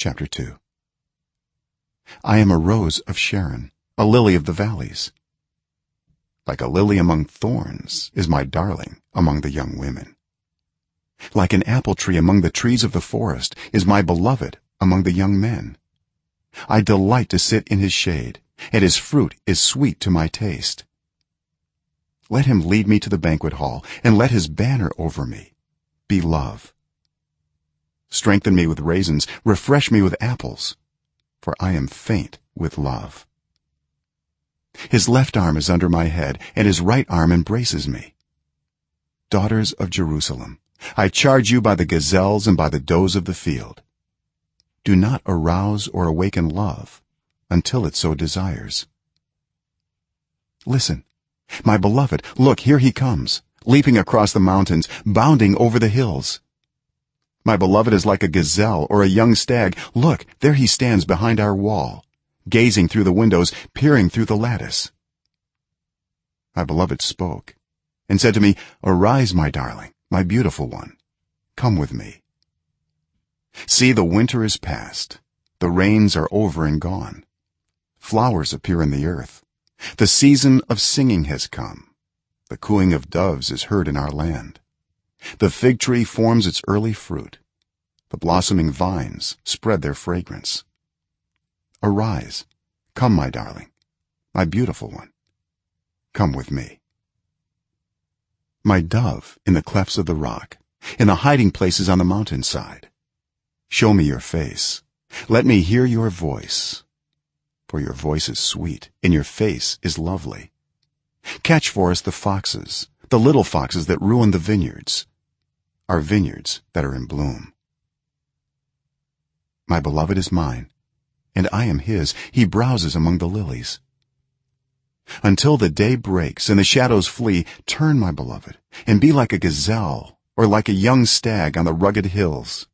chapter 2 i am a rose of sharon a lily of the valleys. Like a lily among thorns is my darling among the young women. Like an apple tree among the trees of the forest is my beloved among the young men. I delight to sit in his shade and his fruit is sweet to my taste. Let him lead me to the banquet hall and let his banner over me be love strengthen me with raisins. Refresh me with apples. For i am faint with love. His left arm is under my head and his right arm embraces me. Daughters of jerusalem i charge you by the gazelles and by the does of the field. Do not arouse or awaken love until it so desires. Listen my beloved look here he comes leaping across the mountains bounding over the hills my beloved is like a gazelle or a young stag. Look there he stands behind our wall gazing through the windows peering through the lattice. My beloved spoke and said to me arise my darling my beautiful one. Come with me. See the winter is past. The rains are over and gone. Flowers appear in the earth. The season of singing has come. The cooing of doves is heard in our land. The fig tree forms its early fruit the blossoming vines spread their fragrance. Arise. Come my darling my beautiful one. Come with me. My dove in the clefts of the rock in the hiding places on the mountain side show me your face. Let me hear your voice for your voice is sweet and your face is lovely. Catch for us the foxes the little foxes that ruin the vineyards our vineyards that are in bloom my beloved is mine and i am his. He browses among the lilies. Until the day breaks and the shadows flee turn my beloved and be like a gazelle or like a young stag on the rugged hills